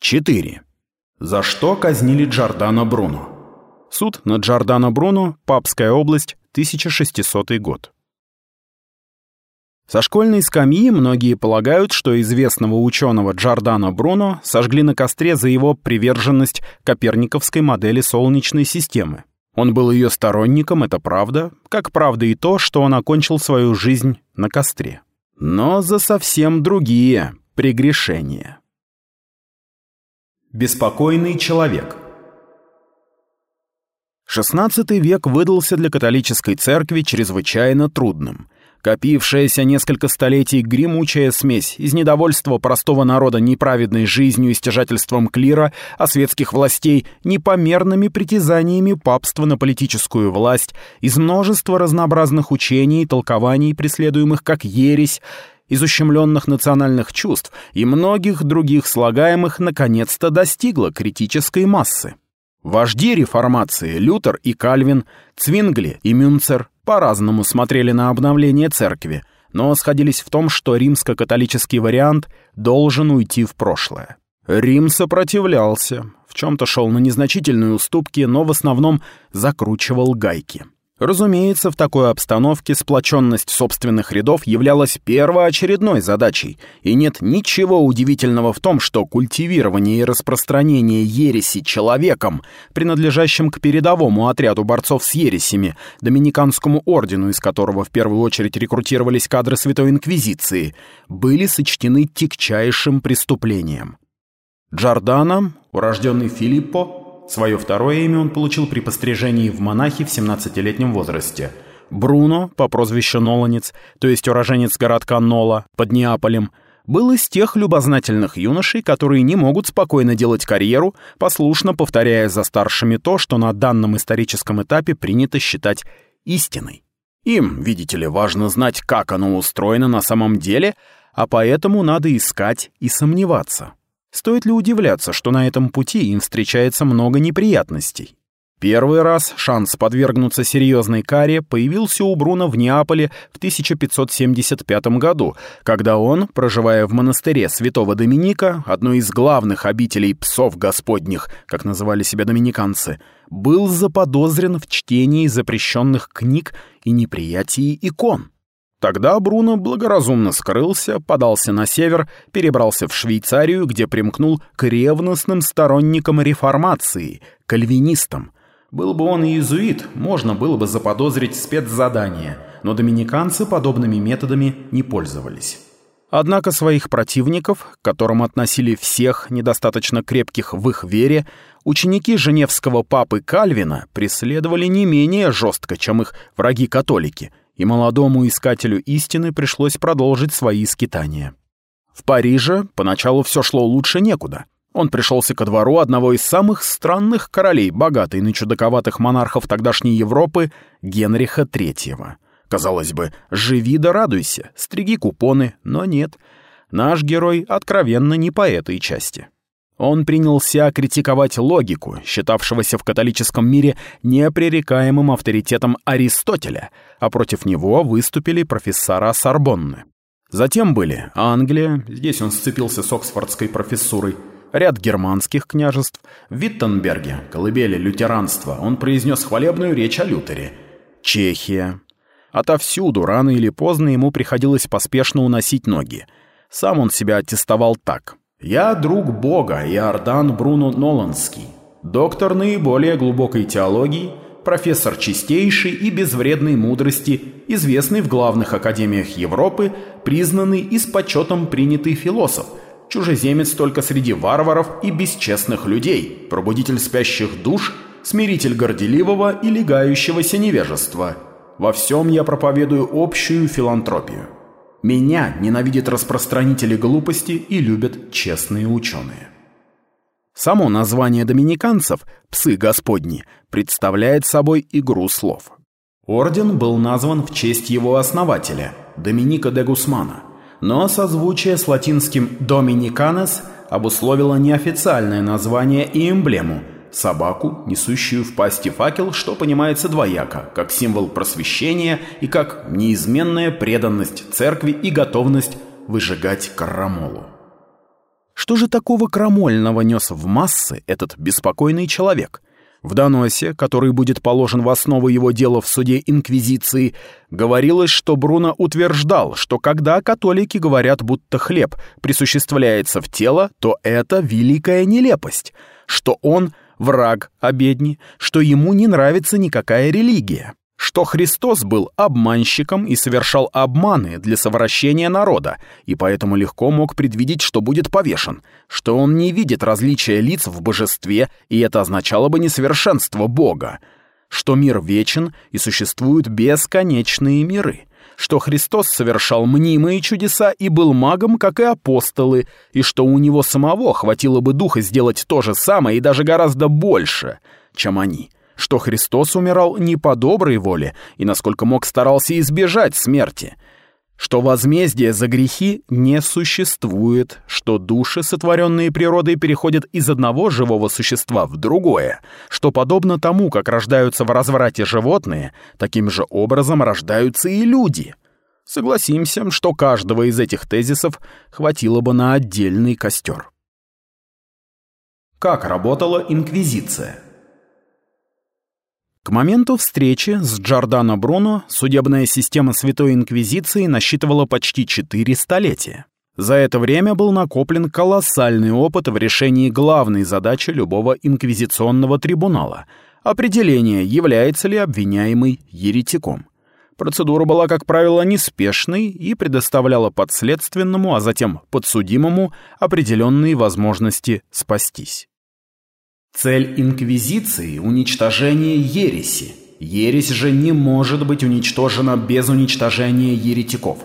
4. За что казнили Джордано Бруно? Суд над Джордано Бруно, Папская область, 1600 год. Со школьной скамьи многие полагают, что известного ученого Джордано Бруно сожгли на костре за его приверженность коперниковской модели Солнечной системы. Он был ее сторонником, это правда, как правда и то, что он окончил свою жизнь на костре. Но за совсем другие прегрешения. Беспокойный человек XVI век выдался для католической церкви чрезвычайно трудным. Копившаяся несколько столетий гремучая смесь из недовольства простого народа неправедной жизнью и стяжательством клира, а светских властей непомерными притязаниями папства на политическую власть, из множества разнообразных учений и толкований, преследуемых как ересь, из ущемленных национальных чувств и многих других слагаемых наконец-то достигла критической массы. Вожди реформации Лютер и Кальвин, Цвингли и Мюнцер по-разному смотрели на обновление церкви, но сходились в том, что римско-католический вариант должен уйти в прошлое. Рим сопротивлялся, в чем-то шел на незначительные уступки, но в основном закручивал гайки. Разумеется, в такой обстановке сплоченность собственных рядов являлась первоочередной задачей, и нет ничего удивительного в том, что культивирование и распространение ереси человеком, принадлежащим к передовому отряду борцов с ересями, доминиканскому ордену, из которого в первую очередь рекрутировались кадры Святой Инквизиции, были сочтены тягчайшим преступлением. Джордано, урожденный Филиппо, Свое второе имя он получил при пострижении в монахи в 17-летнем возрасте. Бруно, по прозвищу Ноланец, то есть уроженец городка Нола под Неаполем, был из тех любознательных юношей, которые не могут спокойно делать карьеру, послушно повторяя за старшими то, что на данном историческом этапе принято считать истиной. Им, видите ли, важно знать, как оно устроено на самом деле, а поэтому надо искать и сомневаться. Стоит ли удивляться, что на этом пути им встречается много неприятностей? Первый раз шанс подвергнуться серьезной каре появился у Бруно в Неаполе в 1575 году, когда он, проживая в монастыре святого Доминика, одной из главных обителей псов господних, как называли себя доминиканцы, был заподозрен в чтении запрещенных книг и неприятии икон. Тогда Бруно благоразумно скрылся, подался на север, перебрался в Швейцарию, где примкнул к ревностным сторонникам реформации, кальвинистам. Был бы он иезуит, можно было бы заподозрить спецзадание, но доминиканцы подобными методами не пользовались. Однако своих противников, к которым относили всех недостаточно крепких в их вере, ученики женевского папы Кальвина преследовали не менее жестко, чем их враги-католики – и молодому искателю истины пришлось продолжить свои скитания. В Париже поначалу все шло лучше некуда. Он пришелся ко двору одного из самых странных королей, богатой на чудаковатых монархов тогдашней Европы, Генриха III. Казалось бы, живи да радуйся, стриги купоны, но нет. Наш герой откровенно не по этой части. Он принялся критиковать логику, считавшегося в католическом мире непререкаемым авторитетом Аристотеля, а против него выступили профессора Сорбонны. Затем были Англия, здесь он сцепился с Оксфордской профессурой, ряд германских княжеств, в Виттенберге, колыбели лютеранства, он произнес хвалебную речь о Лютере, Чехия. Отовсюду рано или поздно ему приходилось поспешно уносить ноги. Сам он себя аттестовал так – я друг Бога Иордан Бруно Ноланский, доктор наиболее глубокой теологии, профессор чистейшей и безвредной мудрости, известный в главных академиях Европы, признанный и с почетом принятый философ, чужеземец только среди варваров и бесчестных людей, пробудитель спящих душ, смиритель горделивого и легающегося невежества. Во всем я проповедую общую филантропию. Меня ненавидят распространители глупости и любят честные ученые. Само название доминиканцев «Псы Господни» представляет собой игру слов. Орден был назван в честь его основателя, Доминика де Гусмана, но созвучие с латинским «доминиканес» обусловило неофициальное название и эмблему – собаку, несущую в пасти факел, что понимается двояко, как символ просвещения и как неизменная преданность церкви и готовность выжигать карамолу. Что же такого крамольного нес в массы этот беспокойный человек? В доносе, который будет положен в основу его дела в суде Инквизиции, говорилось, что Бруно утверждал, что когда католики говорят, будто хлеб присуществляется в тело, то это великая нелепость, что он враг обедни, что ему не нравится никакая религия что Христос был обманщиком и совершал обманы для совращения народа, и поэтому легко мог предвидеть, что будет повешен, что он не видит различия лиц в божестве, и это означало бы несовершенство Бога, что мир вечен и существуют бесконечные миры, что Христос совершал мнимые чудеса и был магом, как и апостолы, и что у него самого хватило бы духа сделать то же самое и даже гораздо больше, чем они — что Христос умирал не по доброй воле и, насколько мог, старался избежать смерти, что возмездие за грехи не существует, что души, сотворенные природой, переходят из одного живого существа в другое, что, подобно тому, как рождаются в разврате животные, таким же образом рождаются и люди. Согласимся, что каждого из этих тезисов хватило бы на отдельный костер. Как работала Инквизиция? К моменту встречи с Джордано Бруно судебная система Святой Инквизиции насчитывала почти четыре столетия. За это время был накоплен колоссальный опыт в решении главной задачи любого инквизиционного трибунала — определение, является ли обвиняемый еретиком. Процедура была, как правило, неспешной и предоставляла подследственному, а затем подсудимому определенные возможности спастись. Цель Инквизиции — уничтожение ереси. Ересь же не может быть уничтожена без уничтожения еретиков.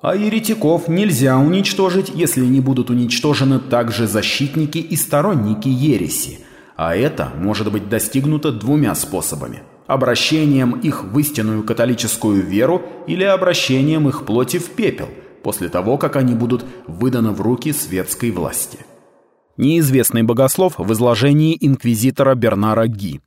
А еретиков нельзя уничтожить, если не будут уничтожены также защитники и сторонники ереси. А это может быть достигнуто двумя способами. Обращением их в истинную католическую веру или обращением их плоти в пепел, после того, как они будут выданы в руки светской власти неизвестный богослов в изложении инквизитора Бернара Ги.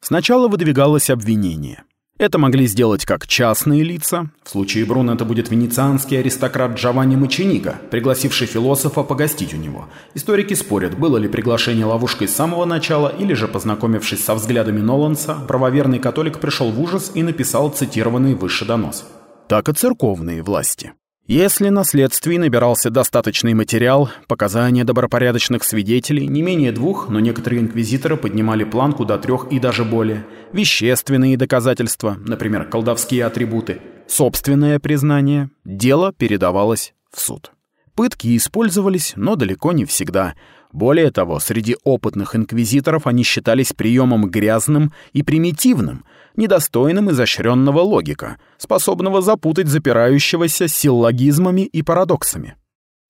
Сначала выдвигалось обвинение. Это могли сделать как частные лица. В случае Бруно это будет венецианский аристократ Джованни Мачениго, пригласивший философа погостить у него. Историки спорят, было ли приглашение ловушкой с самого начала, или же, познакомившись со взглядами Ноланса, правоверный католик пришел в ужас и написал цитированный выше донос. Так и церковные власти. Если на следствии набирался достаточный материал, показания добропорядочных свидетелей, не менее двух, но некоторые инквизиторы поднимали планку до трех и даже более, вещественные доказательства, например, колдовские атрибуты, собственное признание, дело передавалось в суд. Пытки использовались, но далеко не всегда. Более того, среди опытных инквизиторов они считались приемом грязным и примитивным — недостойным изощренного логика, способного запутать запирающегося силлогизмами и парадоксами.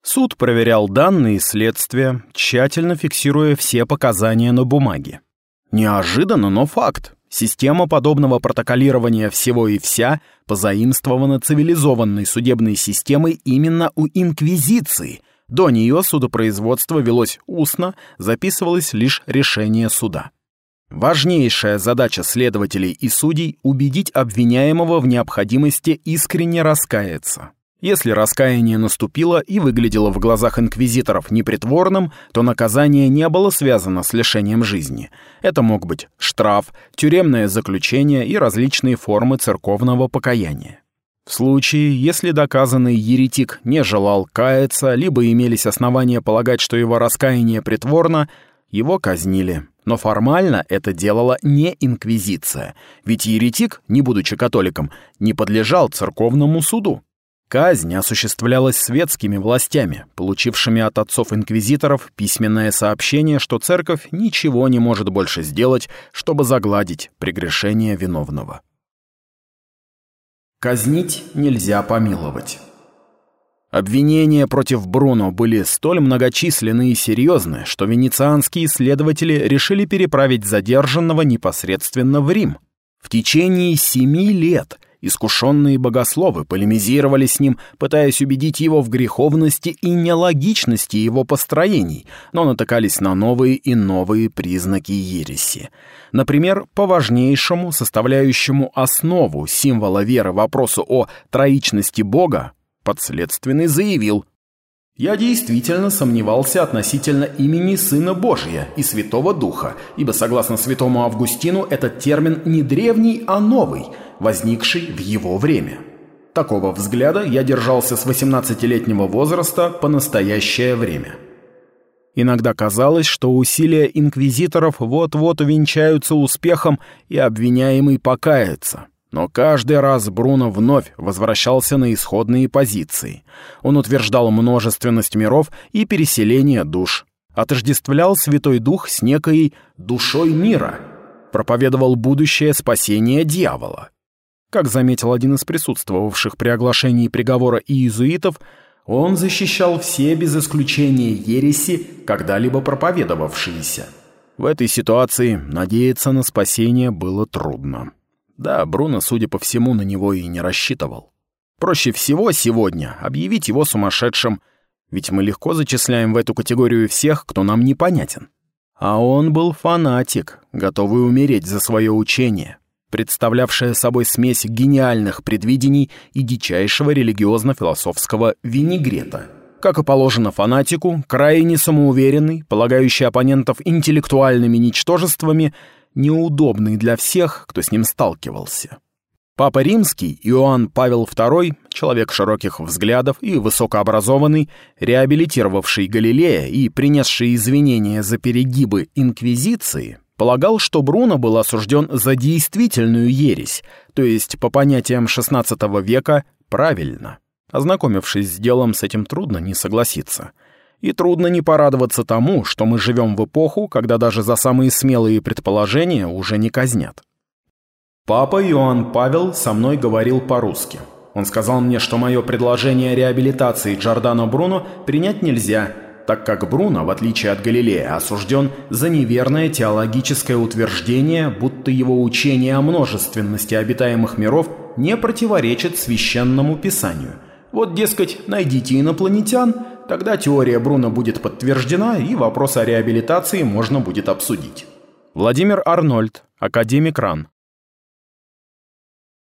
Суд проверял данные следствия, тщательно фиксируя все показания на бумаге. Неожиданно, но факт. Система подобного протоколирования всего и вся позаимствована цивилизованной судебной системой именно у Инквизиции. До нее судопроизводство велось устно, записывалось лишь решение суда. Важнейшая задача следователей и судей — убедить обвиняемого в необходимости искренне раскаяться. Если раскаяние наступило и выглядело в глазах инквизиторов непритворным, то наказание не было связано с лишением жизни. Это мог быть штраф, тюремное заключение и различные формы церковного покаяния. В случае, если доказанный еретик не желал каяться, либо имелись основания полагать, что его раскаяние притворно, его казнили. Но формально это делала не инквизиция, ведь еретик, не будучи католиком, не подлежал церковному суду. Казнь осуществлялась светскими властями, получившими от отцов-инквизиторов письменное сообщение, что церковь ничего не может больше сделать, чтобы загладить прегрешение виновного. Казнить нельзя помиловать. Обвинения против Бруно были столь многочисленны и серьезны, что венецианские исследователи решили переправить задержанного непосредственно в Рим. В течение семи лет искушенные богословы полемизировали с ним, пытаясь убедить его в греховности и нелогичности его построений, но натыкались на новые и новые признаки ереси. Например, по важнейшему, составляющему основу символа веры вопросу о троичности Бога, подследственный заявил, Я действительно сомневался относительно имени Сына Божия и Святого Духа, ибо, согласно святому Августину, этот термин не древний, а новый, возникший в его время. Такого взгляда я держался с 18-летнего возраста по настоящее время. Иногда казалось, что усилия инквизиторов вот-вот увенчаются успехом, и обвиняемый покается. Но каждый раз Бруно вновь возвращался на исходные позиции. Он утверждал множественность миров и переселение душ. Отождествлял Святой Дух с некой «душой мира». Проповедовал будущее спасение дьявола. Как заметил один из присутствовавших при оглашении приговора иезуитов, он защищал все без исключения ереси, когда-либо проповедовавшиеся. В этой ситуации надеяться на спасение было трудно. Да, Бруно, судя по всему, на него и не рассчитывал. Проще всего сегодня объявить его сумасшедшим, ведь мы легко зачисляем в эту категорию всех, кто нам непонятен. А он был фанатик, готовый умереть за свое учение, представлявшее собой смесь гениальных предвидений и дичайшего религиозно-философского винегрета. Как и положено фанатику, крайне самоуверенный, полагающий оппонентов интеллектуальными ничтожествами – неудобный для всех, кто с ним сталкивался. Папа Римский, Иоанн Павел II, человек широких взглядов и высокообразованный, реабилитировавший Галилея и принесший извинения за перегибы Инквизиции, полагал, что Бруно был осужден за действительную ересь, то есть, по понятиям XVI века, правильно. Ознакомившись с делом, с этим трудно не согласиться – и трудно не порадоваться тому, что мы живем в эпоху, когда даже за самые смелые предположения уже не казнят. Папа Иоанн Павел со мной говорил по-русски. Он сказал мне, что мое предложение о реабилитации Джордано Бруно принять нельзя, так как Бруно, в отличие от Галилея, осужден за неверное теологическое утверждение, будто его учение о множественности обитаемых миров не противоречит священному писанию. Вот, дескать, найдите инопланетян, Тогда теория Бруно будет подтверждена, и вопрос о реабилитации можно будет обсудить. Владимир Арнольд, академик РАН.